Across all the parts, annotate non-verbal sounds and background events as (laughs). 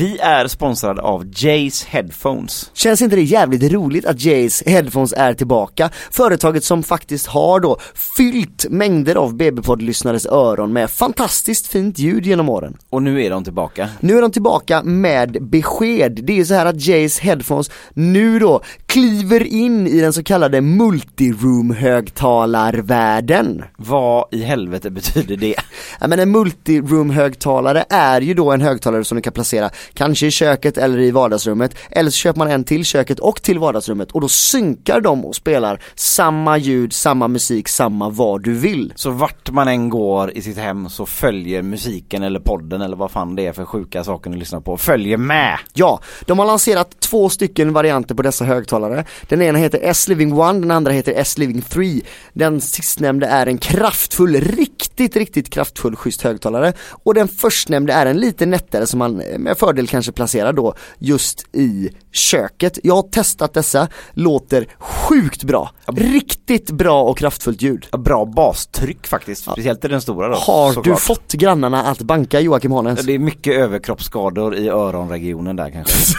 Vi är sponsrade av Jays Headphones. Känns inte det jävligt roligt att Jays Headphones är tillbaka? Företaget som faktiskt har då fyllt mängder av BB-podd-lyssnares öron med fantastiskt fint ljud genom åren. Och nu är de tillbaka. Nu är de tillbaka med besked. Det är ju så här att Jays Headphones nu då kliver in i den så kallade multiroom högtalarvärlden. Vad i helvete betyder det? (laughs) Ja men en multiroom högtalare är ju då en högtalare som du kan placera kanske i köket eller i vardagsrummet eller så köper man en till köket och till vardagsrummet och då synkar de och spelar samma ljud, samma musik, samma vad du vill. Så vart man än går i sitt hem så följer musiken eller podden eller vad fan det är för sjuka saker ni lyssnar på, följer med! Ja, de har lanserat två stycken varianter på dessa högtalare. Den ena heter S-Living One, den andra heter S-Living 3. Den sistnämnde är en kraftfull, riktigt, riktigt kraftfull schysst högtalare och den förstnämnde är en lite nättare som man med fördel kanske placerar då just i köket. Jag har testat dessa, låter sjukt bra. Riktigt bra och kraftfullt ljud. Ja, Bra bastryck faktiskt, speciellt i den stora då. Har du såklart. fått grannarna att banka Joakim Hanens? Det är mycket överkroppsskador i öronregionen där kanske.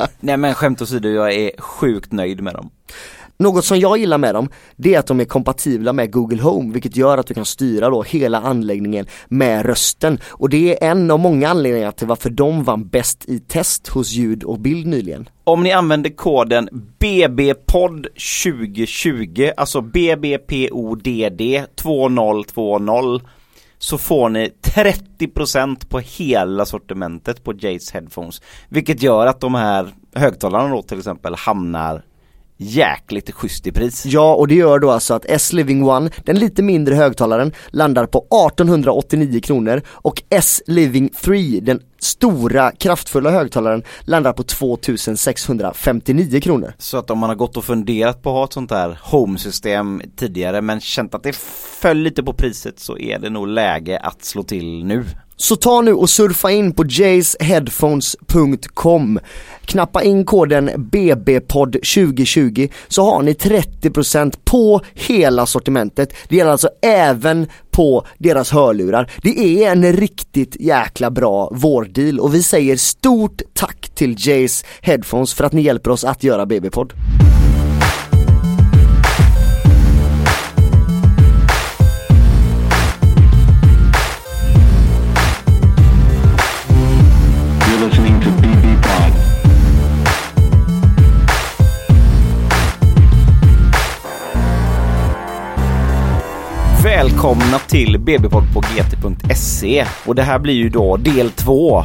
(laughs) Nej men skämt åsido, jag är sjukt nöjd med dem. Något som jag gillar med dem, det är att de är kompatibla med Google Home, vilket gör att du kan styra då hela anläggningen med rösten. Och det är en av många anledningar till varför de vann bäst i test hos ljud och bild nyligen. Om ni använder koden BBPOD 2020, alltså BBPODD 2020 så får ni 30% på hela sortimentet på Jays Headphones. Vilket gör att de här högtalarna då till exempel hamnar jäkligt schysst i pris. Ja, och det gör då alltså att S-Living One, den lite mindre högtalaren, landar på 1889 kronor och S-Living 3, den stora kraftfulla högtalaren, landar på 2659 kronor. Så att om man har gått och funderat på att ha ett sånt här home-system tidigare men känt att det föll lite på priset så är det nog läge att slå till nu. Så ta nu och surfa in på jaysheadphones.com Knappa in koden BBPOD 2020 så har ni 30% på hela sortimentet. Det gäller alltså även på deras hörlurar. Det är en riktigt jäkla bra vårdeal och vi säger stort tack till Jays Headphones för att ni hjälper oss att göra BB-podd. Välkomna till BB-podd på gt.se och det här blir ju då del två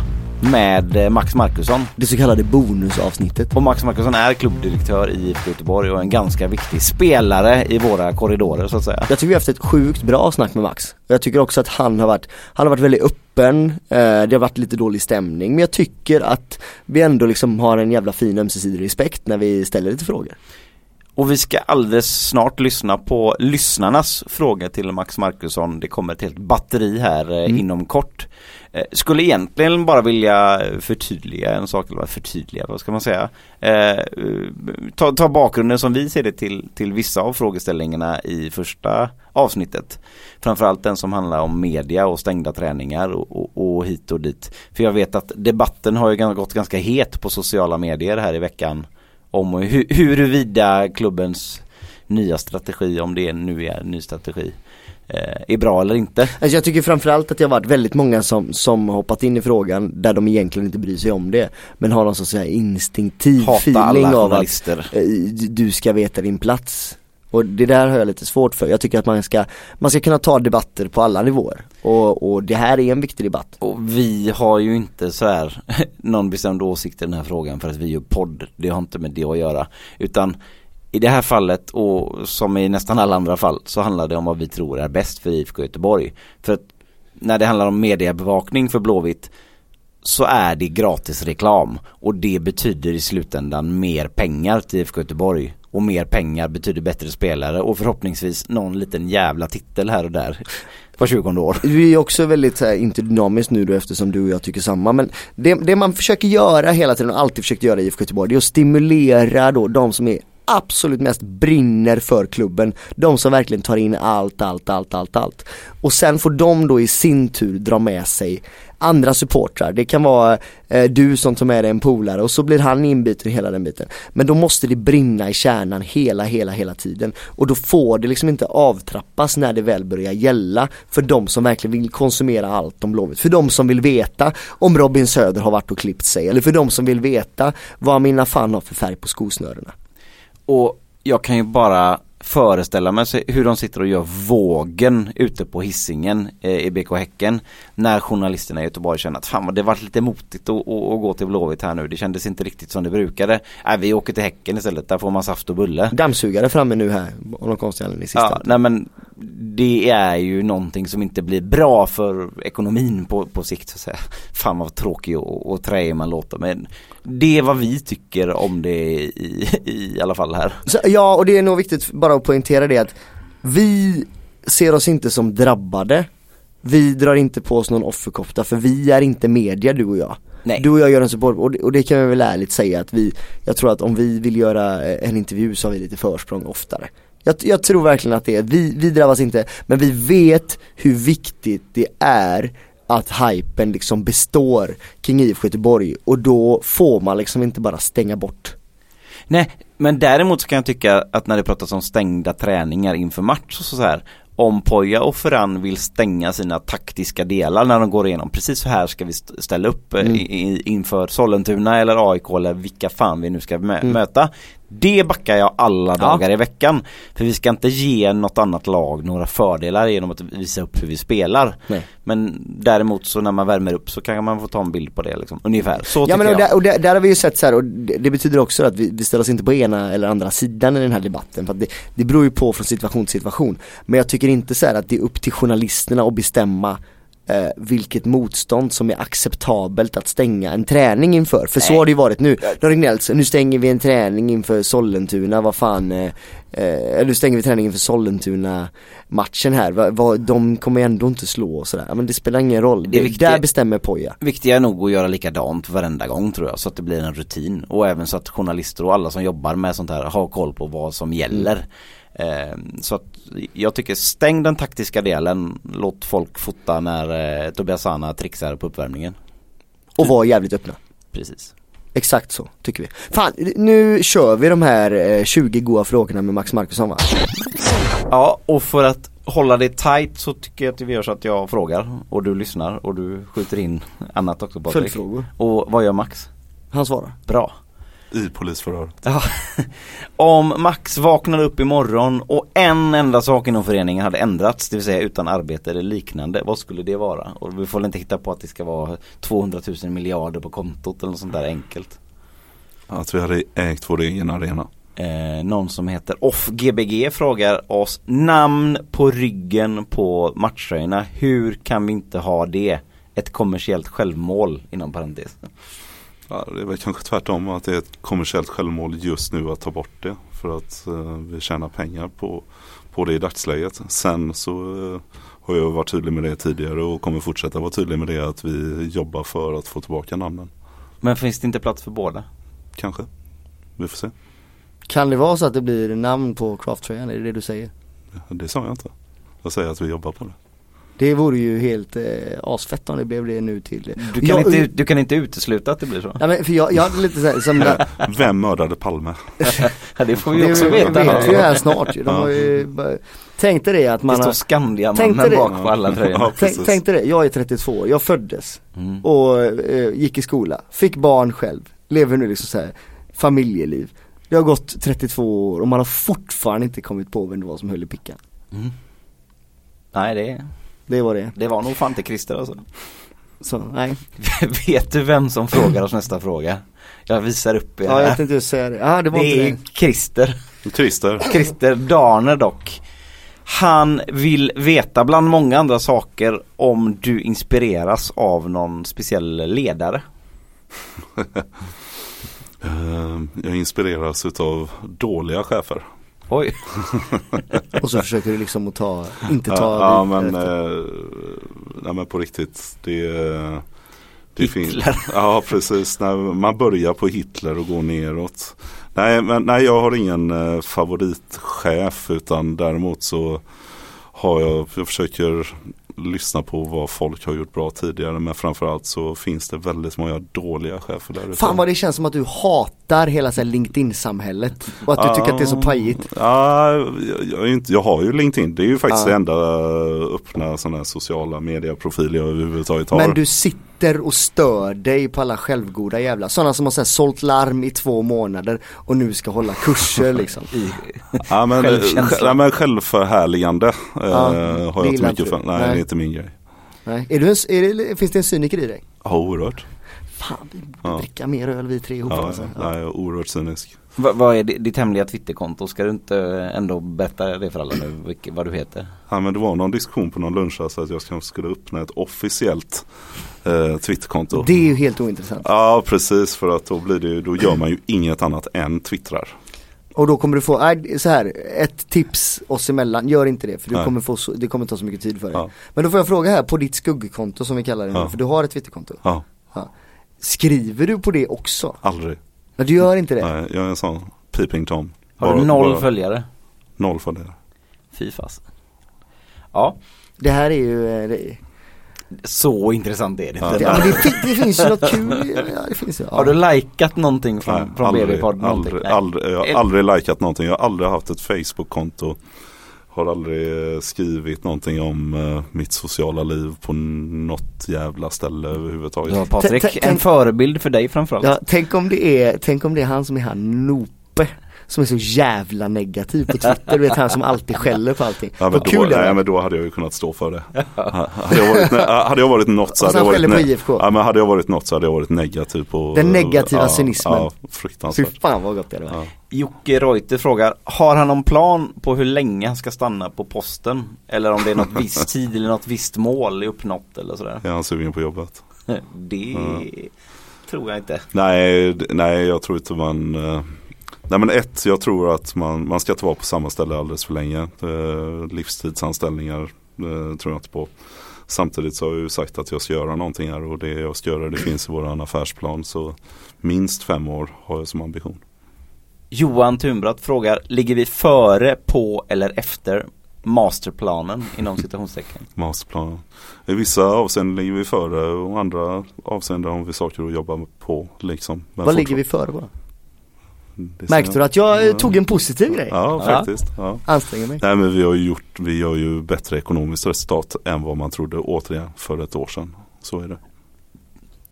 med eh, Max Markusson. Det så kallade bonusavsnittet. Och Max Markusson är klubbdirektör i IFK Göteborg och en ganska viktig spelare i våra korridorer så att säga. Jag tycker vi har haft ett sjukt bra snack med Max. Jag tycker också att han har varit, han har varit väldigt öppen, eh, det har varit lite dålig stämning men jag tycker att vi ändå liksom har en jävla fin ömsesidig respekt när vi ställer lite frågor. Och vi ska alldeles snart lyssna på lyssnarnas fråga till Max Markusson. Det kommer ett helt batteri här eh, inom kort. Eh, skulle egentligen bara vilja förtydliga en sak, eller förtydliga, vad ska man säga? Eh, ta, ta bakgrunden som vi ser det till, till vissa av frågeställningarna i första avsnittet. Framförallt den som handlar om media och stängda träningar och, och, och hit och dit. För jag vet att debatten har ju gått ganska het på sociala medier här i veckan om hu huruvida klubbens nya strategi, om det nu är en ny strategi, eh, är bra eller inte. Alltså jag tycker framförallt att det har varit väldigt många som, som hoppat in i frågan där de egentligen inte bryr sig om det Men har någon så att säga instinktiv Hata feeling alla av att eh, du ska veta din plats och det där har jag lite svårt för. Jag tycker att man ska, man ska kunna ta debatter på alla nivåer. Och, och det här är en viktig debatt. Och vi har ju inte så här (laughs) någon bestämd åsikt i den här frågan för att vi gör podd. Det har inte med det att göra. Utan i det här fallet och som i nästan alla andra fall så handlar det om vad vi tror är bäst för IFK Göteborg. För att när det handlar om mediebevakning för Blåvitt så är det gratis reklam och det betyder i slutändan mer pengar till IFK Göteborg och mer pengar betyder bättre spelare och förhoppningsvis någon liten jävla titel här och där var 20 år. Vi är också väldigt så här, inte dynamiskt nu då eftersom du och jag tycker samma men det, det man försöker göra hela tiden och alltid försökt göra i IFK Göteborg det är att stimulera då de som är absolut mest brinner för klubben. De som verkligen tar in allt, allt, allt, allt, allt. Och sen får de då i sin tur dra med sig andra supportrar. Det kan vara eh, du som tar med dig en polare och så blir han inbiten i hela den biten. Men då måste det brinna i kärnan hela, hela, hela tiden. Och då får det liksom inte avtrappas när det väl börjar gälla för de som verkligen vill konsumera allt om Blåvitt. För de som vill veta om Robin Söder har varit och klippt sig eller för de som vill veta vad mina fan har för färg på skosnörena. Och jag kan ju bara föreställa mig hur de sitter och gör vågen ute på hissingen eh, i BK Häcken när journalisterna i Göteborg känner att fan det varit lite motigt att, att, gå till Blåvitt här nu. Det kändes inte riktigt som det brukade. Äh, vi åker till Häcken istället, där får man saft och bulle. Dammsugare framme nu här, av någon konstig anledning. Ja, nej men det är ju någonting som inte blir bra för ekonomin på, på sikt så att säga. Fan vad tråkig och, och träig man låter men det är vad vi tycker om det i, i alla fall här. Så, ja och det är nog viktigt bara att poängtera det att vi ser oss inte som drabbade Vi drar inte på oss någon offerkofta för vi är inte media du och jag Nej. Du och jag gör en support och det, och det kan vi väl ärligt säga att vi Jag tror att om vi vill göra eh, en intervju så har vi lite försprång oftare jag, jag tror verkligen att det är, vi, vi drabbas inte men vi vet hur viktigt det är att hypen liksom består kring IFK Göteborg och då får man liksom inte bara stänga bort Nej, men däremot så kan jag tycka att när det pratas om stängda träningar inför match och så här om Poja och Ferran vill stänga sina taktiska delar när de går igenom precis så här ska vi st- ställa upp eh, Mm. i, inför Sollentuna eller AIK eller vilka fan vi nu ska mö- Mm. möta. Det backar jag alla Ja. dagar i veckan. För vi ska inte ge något annat lag några fördelar genom att visa upp hur vi spelar. Nej. Men däremot så när man värmer upp så kan man få ta en bild på det liksom. Ungefär. Så Ja men och jag. där, och där, där har vi ju sett så här och det, det betyder också att vi, vi ställer oss inte på ena eller andra sidan i den här debatten för det, det beror ju på från situation till situation Men jag tycker inte så här att det är upp till journalisterna att bestämma eh, vilket motstånd som är acceptabelt att stänga en träning inför, för så Nej. har det ju varit nu. De har gnällt, så nu stänger vi en träning inför Sollentuna, vad fan, eh, eh, nu stänger vi träningen inför Sollentuna matchen här, va, va, de kommer ändå inte slå och sådär, men det spelar ingen roll, Det det, viktiga- där bestämmer Poja. Viktiga är nog att göra likadant varenda gång tror jag så att det blir en rutin och även så att journalister och alla som jobbar med sånt här har koll på vad som gäller. Eh, så att jag tycker stäng den taktiska delen, låt folk fota när eh, Tobias Sana trixar på uppvärmningen. Och vara jävligt öppna. Precis. Exakt så, tycker vi. Fan, nu kör vi de här eh, 20 goa frågorna med Max Markusson va? Ja och för att hålla det tight så tycker jag att vi gör så att jag frågar och du lyssnar och du skjuter in annat också Patrik. Följdfrågor. Och vad gör Max? Han svarar. Bra. I polisförhör. Ja. (laughs) Om Max vaknade upp imorgon och en enda sak inom föreningen hade ändrats, det vill säga utan arbete eller liknande, vad skulle det vara? Och vi får väl inte hitta på att det ska vara 200 000 miljarder på kontot eller något sånt där enkelt. Att vi hade ägt vår egen arena. Eh, någon som heter OffGBG frågar oss namn på ryggen på matchtröjorna. Hur kan vi inte ha det? Ett kommersiellt självmål inom parentes. Ja, det är väl kanske tvärtom att det är ett kommersiellt självmål just nu att ta bort det. För att eh, vi tjänar pengar på, på det i dagsläget. Sen så eh, har jag varit tydlig med det tidigare och kommer fortsätta vara tydlig med det att vi jobbar för att få tillbaka namnen. Men finns det inte plats för båda? Kanske. Vi får se. Kan det vara så att det blir namn på crafttröjan, är det det du säger? Det sa jag inte. Jag säger att vi jobbar på det. Det vore ju helt eh, asfett om det blev det nu till Du kan, Jag- inte, du kan inte utesluta att det blir så. Ja men för jag, jag hade lite så här, som där, (laughs) Vem mördade Palme? (laughs) Det får vi det också vet veta. vi ju här snart ju. De har ju bara, Tänk dig det att Det man står har, Skandiamannen Tänkte det- bak på alla tröjorna. (laughs) Ja, tänk, precis. tänk dig det, jag är 32 år, jag föddes Mm. och eh, gick i skola, fick barn själv, lever nu liksom så här familjeliv. Det har gått 32 år och man har fortfarande inte kommit på vem det var som höll i pickan. Mm. Nej det, Det var det. det var nog fan inte Christer alltså. Så, nej. (laughs) Vet du vem som frågar oss nästa fråga? Jag visar upp er Ja, jag tänkte säga det. Ja, det var Det inte är det. Christer. Christer. Christer Darner dock. Han vill veta bland många andra saker om du inspireras av någon speciell ledare. (laughs) Eh, Jag inspireras utav dåliga chefer. Oj. (laughs) Och så försöker du liksom att ta, inte ta Ja, ja men, eh, nej, men på riktigt. Det, det Hitler. (laughs) Ja precis, när man börjar på Hitler och går neråt. Nej, men, nej jag har ingen eh, favoritchef utan däremot så har jag, jag försöker lyssna på vad folk har gjort bra tidigare men framförallt så finns det väldigt många dåliga chefer där ute. Fan vad det känns som att du hatar hela LinkedIn-samhället och att du tycker att det är så pajigt. Ja, jag, jag, inte, jag har ju LinkedIn. Det är ju faktiskt Ja. det enda eh, öppna sådana här sociala medieprofiler jag överhuvudtaget har. Men du sitter och stör dig på alla självgoda jävla, sådana som har så här, sålt larm i två månader och nu ska hålla kurser liksom. (laughs) ja, men, ja, men självförhärligande eh, Ja, har det jag inte mycket för. Nej, Nej. det är inte min grej. Nej. Är du en, är det, finns det en cyniker i dig? Ja, oerhört. Fan vi borde Ja. dricka mer öl vi tre ihop Ja, alltså. ja. Nej, jag är oerhört cynisk. Va, vad är di- ditt hemliga Twitterkonto? Ska du inte ändå berätta det för alla nu, vilk, vad du heter? Ja, men det var någon diskussion på någon lunch här, så att jag kanske skulle öppna ett officiellt eh, Twitterkonto. Det är ju helt ointressant. Ja precis för att då blir det ju, då gör man ju inget annat än twittrar. Och då kommer du få, nej, så här, ett tips oss emellan, gör inte det för du Nej. kommer få så, det kommer ta så mycket tid för dig. Ja. Men då får jag fråga här på ditt skuggkonto som vi kallar det nu, Ja. för du har ett Twitterkonto. Ja, Skriver du på det också? aldrig. Nej du gör inte det? Nej, jag är en sån peeping tom. Har Bara- du noll bara följare? Noll följare. Fy fasen. Ja, Det här är ju, eh, det, så intressant är det inte. det, ja, men det, det finns ju något kul, ja, det finns ja. Har du likat någonting från, Nej, från aldrig, BB-podd? aldrig, Nej. aldrig, jag har aldrig likat någonting. Jag har aldrig haft ett Facebook-konto. Har aldrig eh, skrivit någonting om eh, mitt sociala liv på något jävla ställe överhuvudtaget. Ja, Patrik, en förebild för dig framförallt. Ja, tänk om det är, tänk om det är han som är han Nope som är så jävla negativ på Twitter, du vet han som alltid skäller på allting. Ja, men Vad då, kul nej, men då hade jag ju kunnat stå för det. hade, jag varit, ne- hade jag varit något så hade jag varit, skäller på ne- IFK. ja, men hade jag varit något så hade jag varit negativ på Den negativa ja, cynismen. Ja, Fy fruktansvärt. fan vad gott det var. Ja. Jocke Reuter frågar, har han någon plan på hur länge han ska stanna på posten? Eller om det är något (laughs) viss tid eller något visst mål är uppnått eller sådär? Är han sugen på jobbet? (laughs) Det tror jag inte. Nej, nej jag tror inte man eh, Nej men ett, jag tror att man, man ska inte vara på samma ställe alldeles för länge. Eh, livstidsanställningar eh, tror jag inte på. Samtidigt så har jag ju sagt att jag ska göra någonting här och det jag ska göra det finns i våran affärsplan. Så minst fem år har jag som ambition. Johan Thunbratt frågar, ligger vi före, på eller efter masterplanen inom citationstecken? (laughs) Masterplanen. I vissa avseenden ligger vi före och andra avseenden har vi saker att jobba på. Liksom. Men Vad ligger vi före på? Märkte du att jag eh, Ja. tog en positiv grej? Ja, faktiskt. Ja. Anstränger mig. Nej men vi har ju gjort, vi gör ju bättre ekonomiskt resultat än vad man trodde återigen för ett år sedan. Så är det.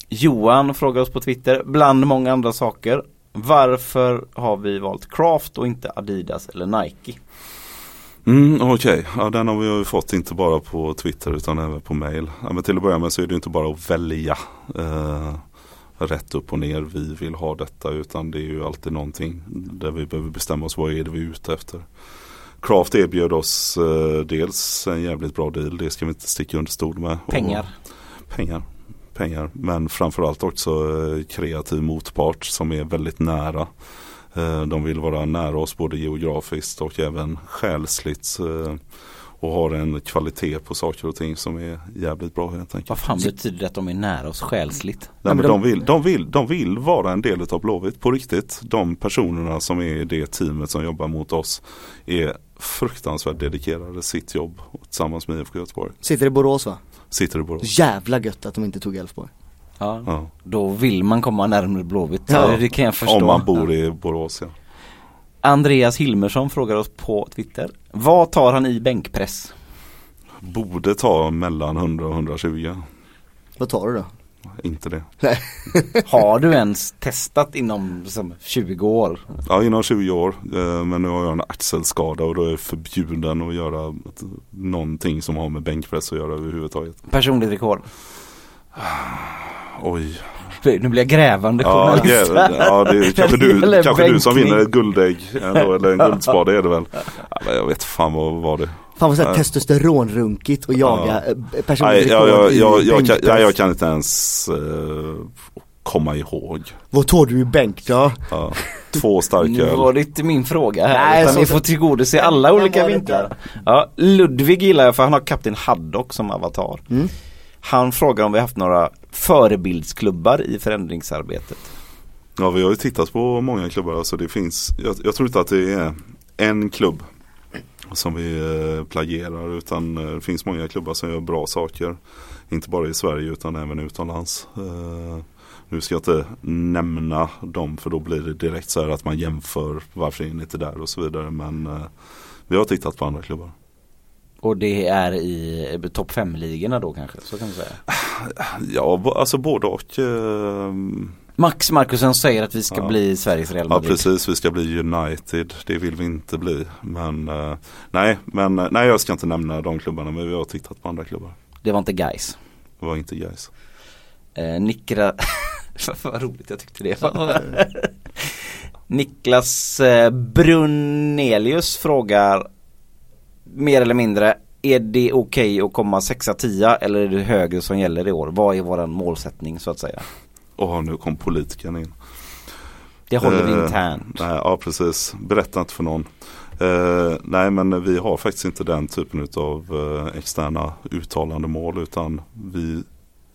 Johan frågar oss på Twitter, bland många andra saker, varför har vi valt Craft och inte Adidas eller Nike? Mm, Okej, ja, den har vi ju fått inte bara på Twitter utan även på mail. Ja, men till att börja med så är det inte bara att välja eh, rätt upp och ner. Vi vill ha detta utan det är ju alltid någonting där vi behöver bestämma oss vad är det vi är ute efter. Craft erbjöd oss eh, dels en jävligt bra deal, det ska vi inte sticka under stol med. Och- Pengar. pengar. Pengar. Men framförallt också eh, kreativ motpart som är väldigt nära. Eh, de vill vara nära oss både geografiskt och även själsligt. Och har en kvalitet på saker och ting som är jävligt bra helt enkelt. Vad fan betyder det att de är nära oss själsligt? Nej, men de, vill, de, vill, de vill vara en del av Blåvitt på riktigt. De personerna som är i det teamet som jobbar mot oss är fruktansvärt dedikerade sitt jobb tillsammans med IFK Göteborg. Sitter i Borås va? Sitter i Borås. Jävla gött att de inte tog Elfsborg. Ja. Ja. Då vill man komma närmare Blåvitt, Ja. det kan jag förstå. Om man bor i Borås ja. Andreas Hilmersson frågar oss på Twitter, vad tar han i bänkpress? Borde ta mellan 100 och 120. Vad tar du då? Inte det. (laughs) Har du ens testat inom liksom, 20 år? Ja, inom 20 år. Eh, Men nu har jag en axelskada och då är jag förbjuden att göra någonting som har med bänkpress att göra överhuvudtaget. Personligt rekord? Oj. Nu blir jag grävande Ja, journalist. det, ja det är kanske, du, kanske du som vinner ett guldägg ändå, eller en (laughs) guldspade är det väl. Ja, men jag vet fan vad var det. Fan vad såhär testosteronrunkigt och jaga Ja. eh, Nej, personligt jag, rekord jag, i jag, jag, kan, nej, jag kan inte ens eh, komma ihåg. Vad tar du i bänk då? Ja. Två starköl. Nu var det inte min fråga här Nej, utan så- ni får tillgodose alla olika vinklar. Ja, Ludvig gillar jag för han har Kapten Haddock som avatar. Mm. Han frågar om vi haft några förebildsklubbar i förändringsarbetet. Ja vi har ju tittat på många klubbar. Alltså det finns, jag, jag tror inte att det är en klubb som vi eh, plagierar utan eh, det finns många klubbar som gör bra saker. Inte bara i Sverige utan även utomlands. Eh, nu ska jag inte nämna dem för då blir det direkt så här att man jämför varför är ni inte där och så vidare. Men vi har tittat på andra klubbar. Och det är i topp 5-ligorna då kanske, så kan man säga. Ja, alltså både och. Eh, Max Markusen säger att vi ska Ja. bli Sveriges Real ja Madrid. precis, vi ska bli United. Det vill vi inte bli. Men eh, nej, men eh, nej jag ska inte nämna de klubbarna men vi har tittat på andra klubbar. Det var inte guys. Det var inte guys. Eh, Nikra... (laughs) Vad roligt jag tyckte det var. (laughs) Niklas eh, Brunelius frågar mer eller mindre är det okej att komma sexa tia eller är det högre som gäller i år? Vad är våran målsättning så att säga? Och nu kom politikern in. Det håller vi Eh, internt. Nej, ja precis, berätta inte för någon. Eh, nej men vi har faktiskt inte den typen av eh, externa uttalande mål utan vi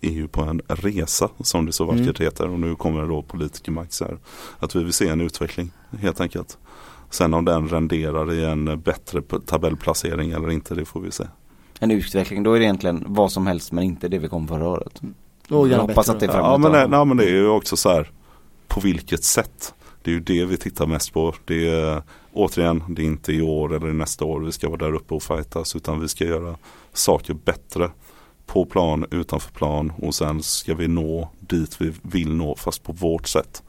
är ju på en resa som det så Mm. vackert heter och nu kommer då politiker Max här. Att vi vill se en utveckling helt enkelt. Sen om den renderar i en bättre tabellplacering eller inte det får vi se. En utveckling, då är det egentligen vad som helst men inte det vi kom förra året. Och Jag hoppas bättre att det är framåt. Ja men, det, nej, men det är ju också så här på vilket sätt. Det är ju det vi tittar mest på. Det är återigen, det är inte i år eller nästa år vi ska vara där uppe och fightas utan vi ska göra saker bättre på plan, utanför plan och sen ska vi nå dit vi vill nå fast på vårt sätt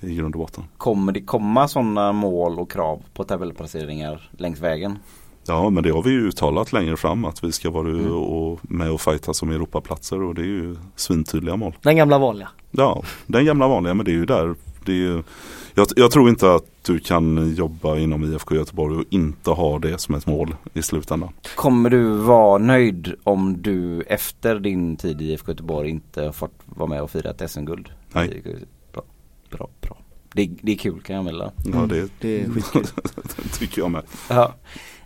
i grund och botten. Kommer det komma sådana mål och krav på tabellplaceringar längs vägen? Ja men det har vi ju uttalat längre fram att vi ska vara Mm. och med och fightas om Europaplatser och det är ju svintydliga mål. Den gamla vanliga. Ja, den gamla vanliga men det är ju där. Det är ju, jag, jag tror inte att du kan jobba inom IFK Göteborg och inte ha det som ett mål i slutändan. Kommer du vara nöjd om du efter din tid i IFK Göteborg inte har fått vara med och fira ett SM-guld? Nej. Bra, bra. Det, det är kul kan jag meddela. Ja, det, Det är skitkul. (laughs) tycker jag med. Ja.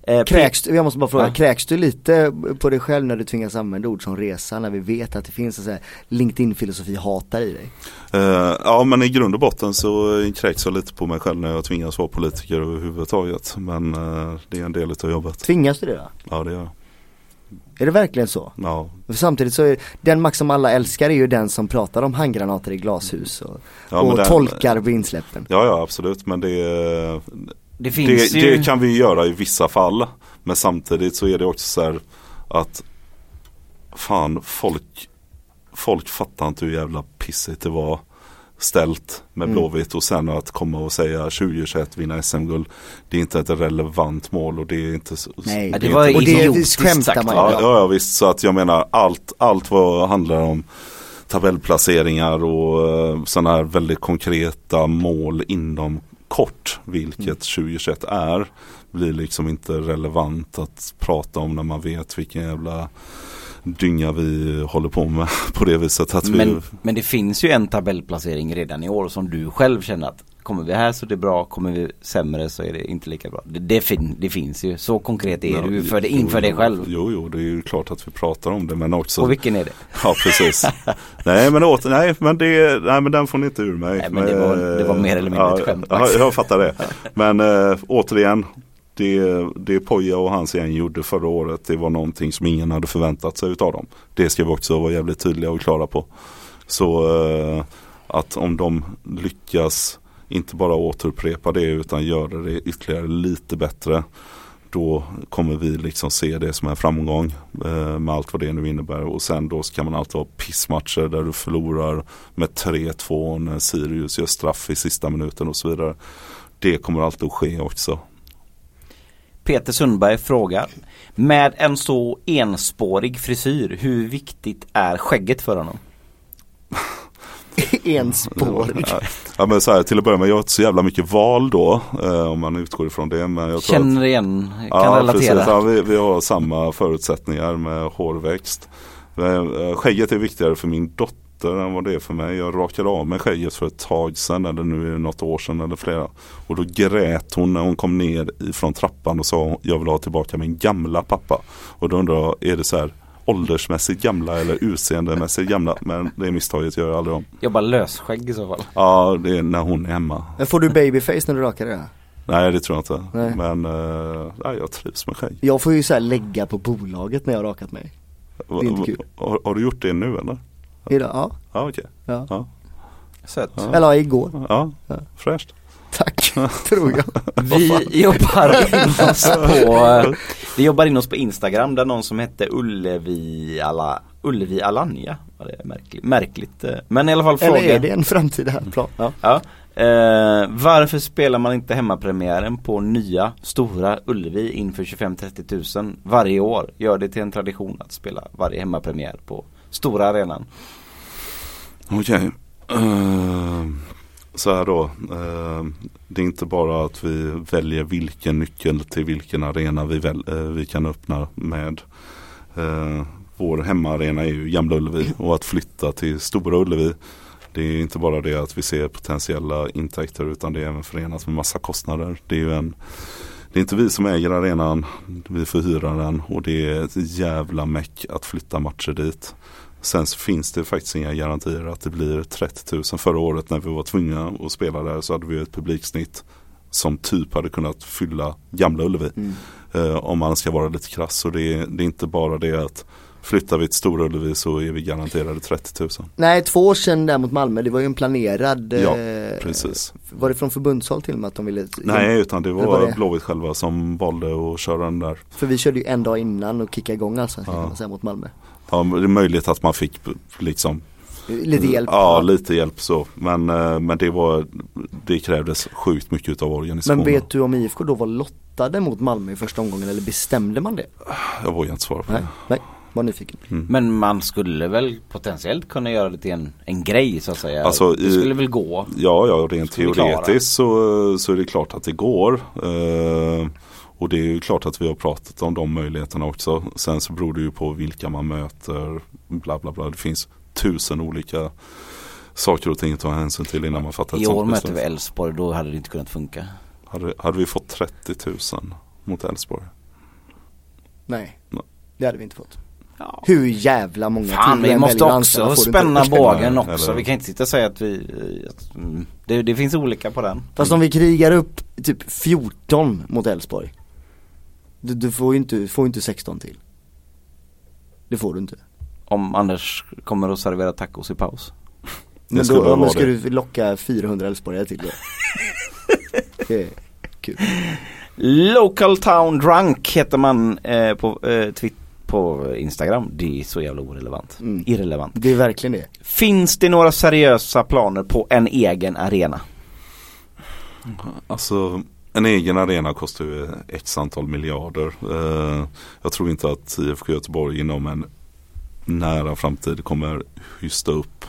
Eh, Kräks jag måste bara fråga, Ja. kräks du lite på dig själv när du tvingas använda ord som resa när vi vet att det finns en LinkedIn-filosofi hatar i dig? Eh, ja men i grund och botten så kräks jag lite på mig själv när jag tvingas vara politiker överhuvudtaget. Men eh, det är en del av jobbet. Tvingas du det då? Ja det gör jag. Är det verkligen så? Ja, För samtidigt så är den Max som alla älskar är ju den som pratar om handgranater i glashus och, ja och den- tolkar på insläppen. Ja ja absolut men det, det finns det, ju det kan vi göra i vissa fall. Men samtidigt så är det också så här att fan folk, folk fattar inte hur jävla pissigt det var ställt med Mm. Blåvitt och sen att komma och säga 2021 vinna SM-guld. Det är inte ett relevant mål och det är inte så, Nej, det det var inte, och det skämtar man ja, ja, visst så att jag menar allt, allt vad handlar om tabellplaceringar och sådana här väldigt konkreta mål inom kort, vilket 2021 är, blir liksom inte relevant att prata om när man vet vilken jävla dynga vi håller på med (laughs) på det viset att vi men, men det finns ju en tabellplacering redan i år som du själv känner att Kommer vi här så är det bra, kommer vi sämre så är det inte lika bra. Det, det, fin, det finns ju, så konkret är Ja, du för det, jo, inför dig jo, själv. Jo, jo, det är ju klart att vi pratar om det men också Och vilken är det? Ja, precis. (laughs) nej, men åter, nej, men det, nej, men den får ni inte ur mig. Nej, men det var- det var mer eller mindre ja, ett skämt, Ja, jag fattar det. (laughs) Men äh, återigen, det, det Poja och hans gäng gjorde förra året, det var någonting som ingen hade förväntat sig utav dem. Det ska vi också vara jävligt tydliga och klara på. Så eh, att om de lyckas inte bara återupprepa det utan göra det ytterligare lite bättre då kommer vi liksom se det som en framgång eh, med allt vad det nu innebär. Och sen då ska kan man alltid ha pissmatcher där du förlorar med 3-2 när Sirius gör straff i sista minuten och så vidare. Det kommer alltid att ske också. Peter Sundberg frågar Med en så enspårig frisyr, hur viktigt är skägget för honom? (laughs) Enspårig. Ja, men så här, till att börja med, jag har inte så jävla mycket val då eh, om man utgår ifrån det. Men jag tror att, Känner igen, kan ja, relatera. Precis, ja, vi, vi har samma förutsättningar med hårväxt. Men, eh, Skägget är viktigare för min dotter än vad det är för mig. Jag rakade av mig skägget för ett tag sedan eller nu är det något år sedan eller flera. Och då grät hon när hon kom ner ifrån trappan och sa jag vill ha tillbaka min gamla pappa. Och då undrar jag, är det så här åldersmässigt gamla eller utseendemässigt gamla. Men det misstaget gör jag aldrig om. Jobbar lösskägg i så fall. Ja, det är när hon är hemma. Men får du babyface när du rakar det? Nej, det tror jag inte. Nej. Men uh, nej, jag trivs med skägg. Jag får ju så här lägga på bolaget när jag har rakat mig. Va- är inte kul. Har, har du gjort det nu eller? Idag, ja. Ja, okej. ja. Ja. Sött. Ja. Eller igår. Ja, Ja. fräscht. Tack, (laughs) tror jag. Vi jobbar in (laughs) oss på Vi jobbar in oss på Instagram där någon som hette Ullevi, Alla, Ullevi Alanya ja, det är märkligt, märkligt eh, Men i alla fall Eller fråga är det en framtida plan? Ja. ja. eh, Varför spelar man inte hemmapremiären på nya stora Ullevi inför 25-30 tusen varje år? Gör det till en tradition att spela varje hemmapremiär på stora arenan Okej. Eh, så här då. Uh, det är inte bara att vi väljer vilken nyckel till vilken arena vi, väl, uh, vi kan öppna med. Ehm, vår hemmaarena är ju Gamla Ullevi och att flytta till Stora Ullevi. Det är inte bara det att vi ser potentiella intäkter utan det är även förenat med massa kostnader. Det är ju en det är inte vi som äger arenan, vi förhyrar den och det är ett jävla meck att flytta matcher dit. Sen så finns det faktiskt inga garantier att det blir 30 000. Förra året när vi var tvungna att spela där så hade vi ett publiksnitt som typ hade kunnat fylla Gamla Ullevi. Mm. Eh, om man ska vara lite krass. Så det är, det är inte bara det att flyttar vi till Stora Ullevi så är vi garanterade 30 000. Nej, två år sedan där mot Malmö, det var ju en planerad Ja, eh, Precis. Var det från förbundshåll till och med att de ville Nej utan det var var? Blåvitt själva som valde att köra den där. För vi körde ju en dag innan och kickade igång alltså, Ja. säga, mot Malmö Ja, det är möjligt att man fick liksom Lite hjälp Ja, lite hjälp så. Men, eh, men det var Det krävdes sjukt mycket av organisationen. Men vet du om IFK då var lottade mot Malmö i första omgången eller bestämde man det? Jag vågar inte svara på Nej, det. nej, var nyfiken Men man skulle väl potentiellt kunna göra det till en, en grej så att säga Alltså, Det i- skulle väl gå Ja, ja, rent teoretiskt så, så är det klart att det går. Eh, och det är ju klart att vi har pratat om de möjligheterna också. Sen så beror det ju på vilka man möter. Bla bla bla. Det finns tusen olika saker och ting att ta hänsyn till innan man fattar ett I år sånt möter vi Elfsborg, då hade det inte kunnat funka Hade, hade vi fått 30 000 mot Elfsborg? Nej, Nej. det hade vi inte fått ja. Hur jävla många Fan, vi måste också spänna bågen också. eller- Vi kan inte sitta och säga att vi, att, mm, det, det finns olika på den. Fast om vi krigar upp typ 14 mot Elfsborg du, du får ju inte, får inte 16 till Det får du inte Om Anders kommer att servera tacos i paus. (laughs) Men då, men vara ska det. du locka 400 Elfsborgare till då? (laughs) det är kul Local Town Drunk heter man eh, på, eh, twitt, på Instagram. Det är så jävla orelevant. Mm. Irrelevant. Det är verkligen det Finns det några seriösa planer på en egen arena? Alltså en egen arena kostar ju x antal miljarder. Eh, jag tror inte att IFK Göteborg inom en nära framtid kommer hysta upp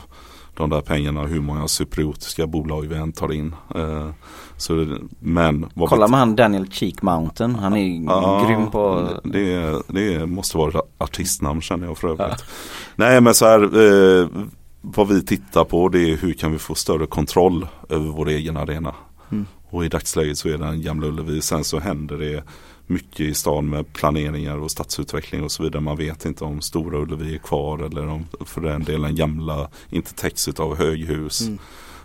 de där pengarna hur många cypriotiska bolag vi än tar in. Eh, så, det- men Kolla med han Daniel Cheek Mountain. Han är Ja, grym på det, det måste vara artistnamn känner jag för övrigt. Nej men så här, eh, vad vi tittar på det är hur kan vi få större kontroll över vår egen arena. Mm. Och i dagsläget så är den Gamla Ullevi. Sen så händer det mycket i stan med planeringar och stadsutveckling och så vidare. Man vet inte om Stora Ullevi är kvar eller om för den delen gamla inte täcks av höghus. Mm.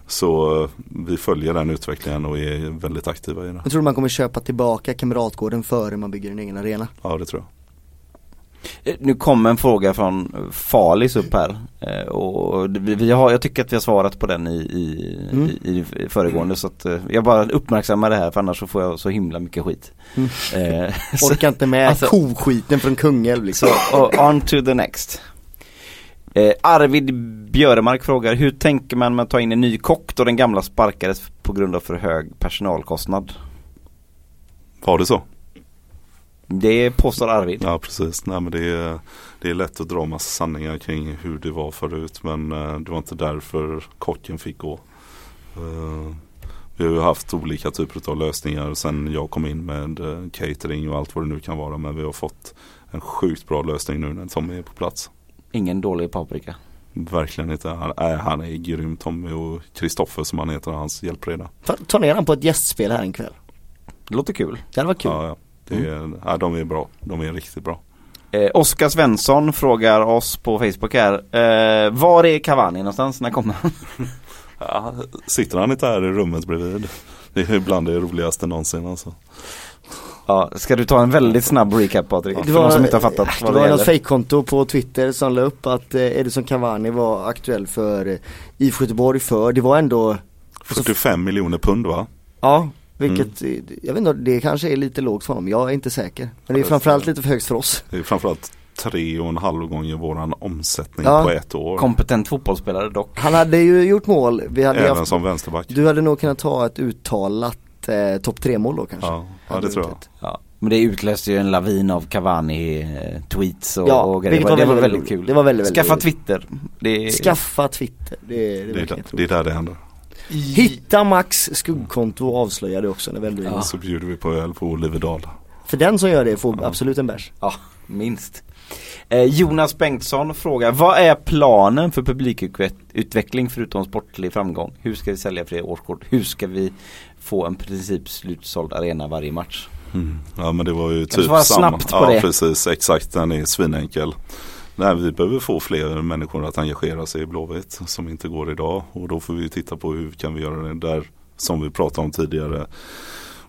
Så eh, vi följer den utvecklingen och är väldigt aktiva i det. Jag tror man kommer köpa tillbaka Kamratgården före man bygger en egen arena Ja det tror jag. Eh, Nu kom en fråga från Falis upp här eh, och vi har, jag tycker att vi har svarat på den i, i, Mm. i, i föregående så att eh, jag bara uppmärksammar det här för annars så får jag så himla mycket skit. Mm. Eh, så, (laughs) Orkar inte med Alltså- koskiten från Kungälv liksom så och on to the next. Eh, Arvid Björemark frågar, hur tänker man med att ta in en ny kock då den gamla sparkades på grund av för hög personalkostnad? Var det så? Det påstår Arvid. Ja precis, Nej, men det, är, det är lätt att dra massa sanningar kring hur det var förut men eh, det var inte därför kocken fick gå. Eh, vi har ju haft olika typer av lösningar sen jag kom in med eh, catering och allt vad det nu kan vara men vi har fått en sjukt bra lösning nu när Tommy är på plats. Ingen dålig paprika. Verkligen inte. Han, är, han är grym Tommy och Kristoffer som han heter, hans hjälpreda. ta, ta ner han på ett gästspel här en kväll Det låter kul. Det hade varit kul Ja, ja. Det är, ja, de är bra. De är riktigt bra. Eh, Oskar Svensson frågar oss på Facebook här. Eh, var är Cavani någonstans? När kommer han? (laughs) Ja, sitter han inte här i rummet bredvid? Det är bland det roligaste någonsin alltså. Ja, ska du ta en väldigt snabb recap Patrik? Det var- de som inte har fattat Det det var något fejkkonto på Twitter som la upp att eh, Edison Cavani var aktuell för eh, IFK Göteborg för, det var ändå 45 miljoner pund va? Ja, vilket, eh, jag vet inte, det kanske är lite lågt för honom, jag är inte säker. Men det är framförallt lite för högt för oss. Det är framförallt tre och en halv gånger våran omsättning Ja. på ett år. Kompetent fotbollsspelare dock. Han hade ju gjort mål, vi hade Även haft, som vänsterback. du hade nog kunnat ta ett uttalat eh, topp tre mål då kanske. Ja, ja det tror jag. Ja. Men det utlöste ju en lavin av Cavani-tweets och, Ja, och grejer. Det var, det var väldigt väldigt kul. Det var väldigt, väldigt Skaffa. Twitter. Det Skaffa Twitter, det, det, är Det är, det är där det händer. Hitta Max skuggkonto och avslöja det också, det är väldigt Ja. Så bjuder vi på öl på Oliverdal. För den som gör det får absolut en bärs. Ja, minst. Eh, Jonas Bengtsson frågar, vad är planen för publikutveckling förutom sportlig framgång? Hur ska vi sälja fler årskort? Hur ska vi få en princip slutsåld arena varje match? Mm. Ja men det var ju typ du samma. snabbt på ja det? precis, exakt. Den är svinenkel. Nej, vi behöver få fler människor att engagera sig i Blåvitt som inte går idag. Och då får vi titta på hur kan vi göra det där som vi pratade om tidigare.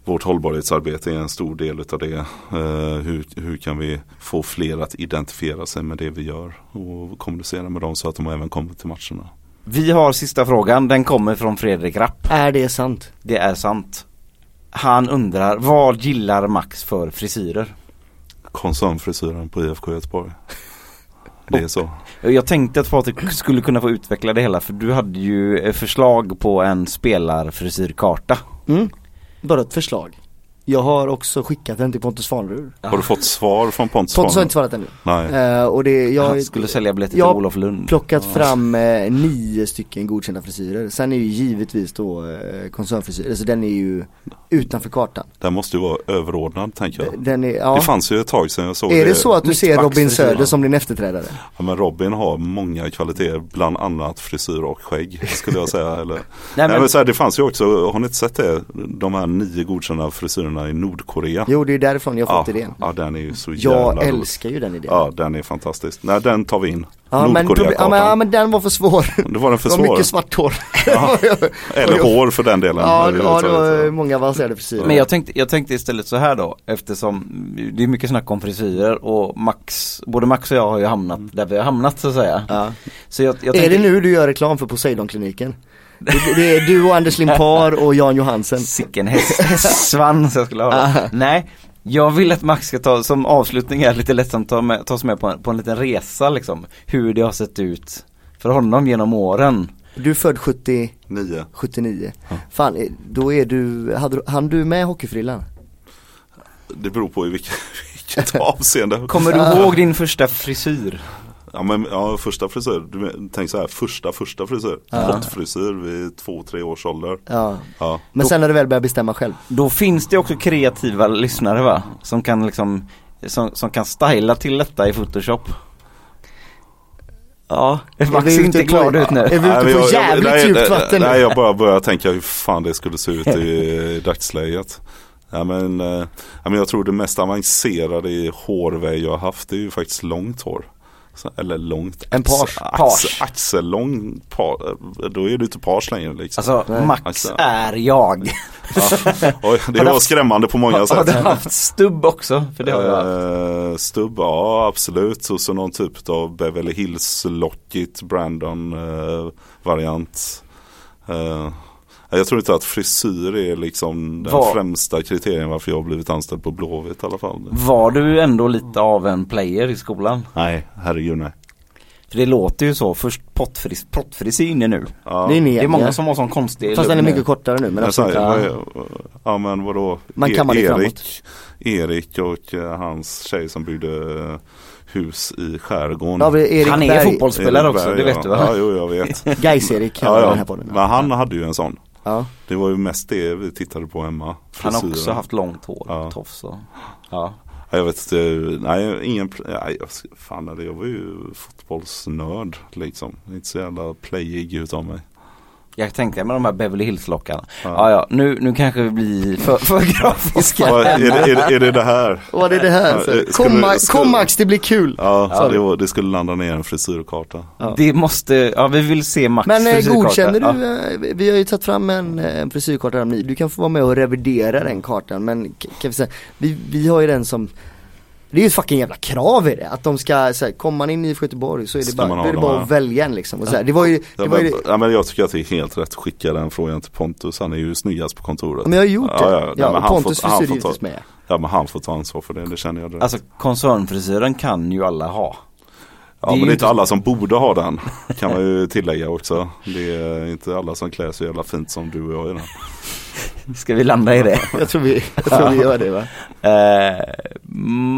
Vårt hållbarhetsarbete är en stor del utav det. Eh, hur, hur kan vi få fler att identifiera sig med det vi gör och kommunicera med dem så att de även kommer till matcherna. Vi har sista frågan, den kommer från Fredrik Rapp. Är det sant? Det är sant. Han undrar, vad gillar Max för frisyrer? Koncernfrisyren på IFK Göteborg. Det är så. Jag tänkte att Patrik skulle kunna få utveckla det hela för du hade ju eh, förslag på en spelarfrisyrkarta. Mm. Bara ett förslag. Jag har också skickat den till Pontus Svanerud. Har du fått svar från Pontus Pontus har inte svarat ännu. Nej. Eh, och det, jag har Han skulle sälja biljetter till jag Olof Lund. plockat fram eh, nio stycken godkända frisyrer. Sen är ju givetvis då eh, koncernfrisyrer, så den är ju utanför kartan. Den måste ju vara överordnad tänker jag. Den är, ja. Det fanns ju ett tag sedan jag såg Är det så att du ser Robin Söder som din efterträdare? Ja, men Robin har många kvaliteter, bland annat frisyr och skägg skulle jag säga. Eller, Nej, (laughs) Nej, men, men så här, det fanns ju också, har ni inte sett det? De här nio godkända frisyrerna i Nordkorea. Jo, det är därifrån jag har ja, fått idén. ja, den är ju så jävla Jag älskar ju den idén. Ja, den är fantastisk. Nej, den tar vi in. Ja, men, ja, men, ja men den var för svår. Det var den för Det var svår. mycket svart hår. Ja. (laughs) Eller hår för den delen. Ja, Det är ja det var många avancerade frisyrer. men jag tänkte, jag tänkte istället så här då eftersom det är mycket snack om frisyrer och Max, både Max och jag har ju hamnat där vi har hamnat så att säga. Ja. Så jag, jag Är tänkte, det nu du gör reklam för Poseidon-kliniken? Det, det är du och Anders Limpar och Jan Johansen. Sicken häst, (laughs) hästsvans jag skulle ha. Nej, jag vill att Max ska ta som avslutning här lite lättsamt ta, med, ta oss med på en, på en liten resa liksom. Hur det har sett ut för honom genom åren. Du är född 70, Nio. 79. Fan, eh, då är du, hade, du- hann du med hockeyfrillan? Det beror på i vilket, vilket avseende. Kommer du ihåg din första frisyr? Ja men ja, första frisyr, du tänk så här, första första frisyr. Pottfrisyr vid två, tre års ålder. Ja. Ja. Men sen när du väl börjar bestämma själv. Då finns det också kreativa lyssnare va? Som kan liksom som, som kan styla till detta i photoshop. Ja. Max ute inte glad ut nu. Är vi Nej, ute på jag- jag- jävligt nej, djupt nej, vatten Nej nu? jag bara börjar tänka hur fan det skulle se ut i (laughs) dagsläget. Ja men, eh, ja, men jag tror det mest avancerade i hårväg jag har haft det är ju faktiskt långt hår. Eller långt. En page. Ax, Page. axellång page. Då är det inte page längre liksom. Alltså Nej. Max Alltså. är jag. ja. Oj, det Har du var haft- skrämmande på många Har sätt. du haft stubb också? För det har jag haft. Eh, Stubb, ja absolut. Och så någon typ av Beverly Hills Lockit Brandon eh, variant. Eh, jag tror inte att frisyr är liksom den Vad- främsta kriterien varför jag har blivit anställd på Blåvitt i alla fall. Var du ändå lite av en player i skolan? Nej, herregud nej. För det låter ju så, först pottfris, pottfrisyr nu. Ja. Det är Det är många som har sån konstig Fast den är look nu. mycket kortare nu men absolut. Ja. är- ja men vadå? Man E- kammar Erik, framåt. Erik och eh, hans tjej som byggde eh, hus i skärgården. Erik Han är Berg, fotbollsspelare Erik också, Berg, det vet ja. du va? Ja, jo jag vet. Gais-Erik ja, ja, den här ja. podden. Men han hade ju en sån. Ja. Det var ju mest det vi tittade på hemma. Han har också Frisyren. haft långt hår, Ja. tofs och Ja. Ja, Jag vet inte, nej ingen, nej, fan jag var ju fotbollsnörd liksom. Inte så jävla playig utav mig. Jag tänkte med de här Beverly Hills-lockarna. Ja. ja, nu, nu kanske vi blir för, för (laughs) grafiska. Ja, är, det, är, det, är det det här? Vad är det här? Ja, eh, kom, skulle- Max, skulle- kom Max, det blir kul. Ja, det, det skulle landa ner en frisyrkarta. Det måste, ja vi vill se Max Men eh, frisyrkarta. godkänner du, Ja. eh, vi har ju tagit fram en, eh, en frisyrkarta här, du kan få vara med och revidera den kartan men kan vi säga, vi, vi har ju den som det är ju ett fucking jävla krav i det, att de ska, så här, kommer man in i IFK Göteborg så är det Ska bara, är det bara att välja en liksom. Och så här, det var ju, det Ja, var ju men, ja, men jag tycker att det är helt rätt att skicka den frågan till Pontus. Han är ju snyggast på kontoret. men jag har gjort det. Ja, Ja, ja, och Pontus får- frisyr givetvis med. Ja men han får ta ansvar för det, det känner jag direkt. Alltså koncernfrisyren kan ju alla ha. ja det men det är inte alla som borde ha den. Kan man ju (laughs) tillägga också. Det är inte alla som klär så jävla fint som du och jag i den. (laughs) Ska vi landa i det? Jag tror vi, jag tror vi gör det va. (laughs) Eh,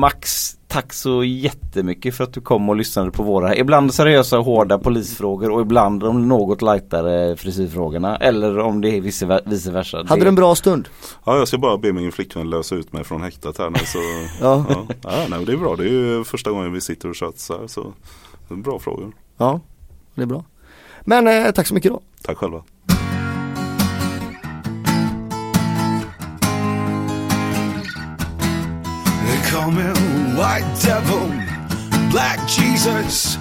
Max, tack så jättemycket för att du kom och lyssnade på våra ibland seriösa och hårda polisfrågor och ibland de något lightare frisyrfrågorna. Eller om det är vice, vice versa. Hade det, du en bra stund? Ja jag ska bara be min flickvän lösa ut mig från häktet här nu så. (laughs) Ja. ja. ja nej, det är bra. Det är ju första gången vi sitter och tjöts här så. Bra frågor. Ja, det är bra. Men eh, tack så mycket då. Tack själva. White Devil, Black Jesus.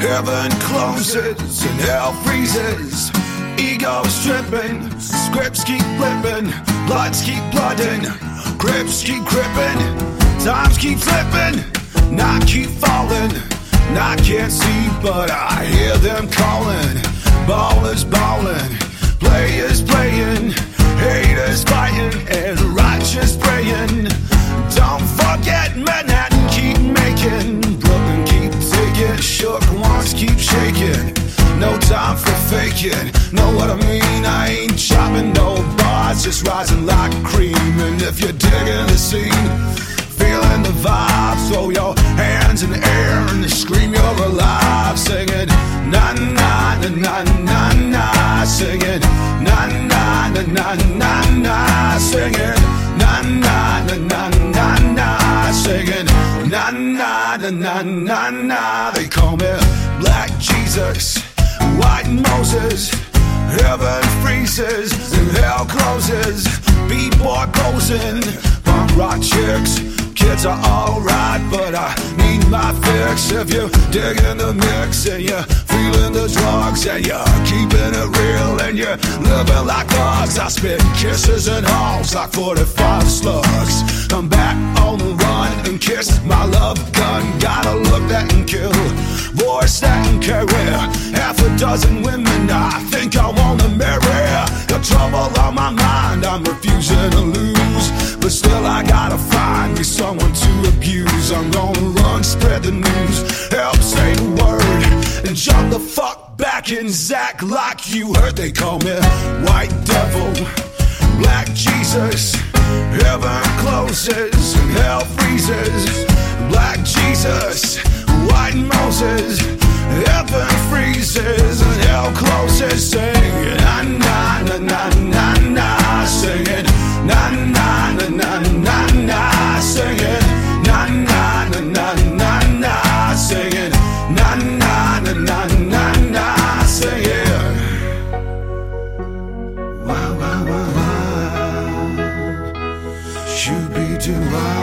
Heaven closes and hell freezes. Ego stripping, scripts keep flipping, bloods keep blooding, grips keep gripping, times keep flipping, not keep falling. I can't see, but I hear them calling. Ballers balling, players playing, haters fighting, and righteous praying. Don't forget Manhattan, keep making. Brooklyn, keep taking. Shook ones, keep shaking. No time for faking. Know what I mean? I ain't chopping no bars, just rising like cream. And if you're digging the scene, feeling the vibe, throw your hands in the air and scream you're alive. Singing na na na na na na, singing na na na na na na, singing na na na na. They call me Black Jesus, White Moses. Heaven freezes and hell closes. B-boy posing, punk rock chicks. Kids are alright, but I need my fix. If you dig in the mix and you're feeling the drugs and you're keeping it real and you're living like thugs, I spit kisses and halls like 45 slugs. I'm back on the run and kiss my love gun. Gotta look that can kill, voice that can carry. Half a dozen women I think I wanna marry. Got trouble on my mind, I'm refusing to lose. But still, I gotta find me someone to abuse. I'm gonna run, spread the news, help say the word, and jump the fuck back in Zach like you heard. They call me White Devil, Black Jesus. Heaven closes and hell freezes. Black Jesus, White Moses. Heaven freezes and hell closes. Singing na na na na na. Singing na na na na na na. Na na na na na na. Na na na na na na. Shooby doo Wow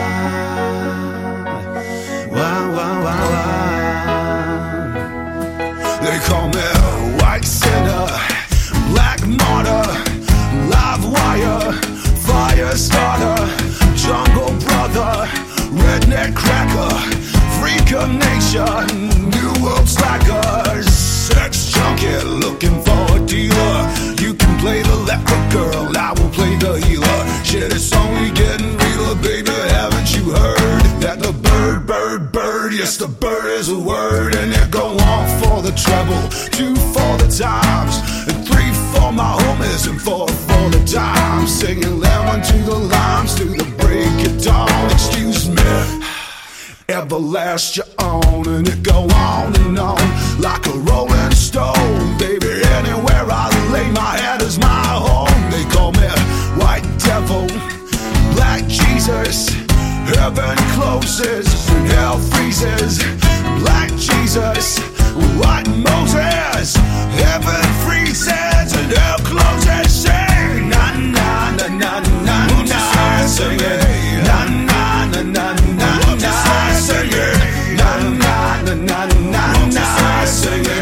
starter, jungle brother, redneck cracker, freak of nature, new world slacker, sex junkie looking for a dealer. You can play the leper girl, I will play the healer. Shit, it's only getting realer, baby. Haven't you heard that the bird, bird, bird, yes, the bird is a word, and it go on for the treble, two for my homies, and for the time. Singing lemon to the limes to the break of dawn. Excuse me everlast you on and it go on and on like a rolling stone baby anywhere i lay my head is my home they call me white devil black jesus heaven closes and hell freezes what Moses? Heaven freezes and hell closes. Sing na na na na na na. Sing it. Na na na na na na. Sing it. Na na na na na na. Sing it.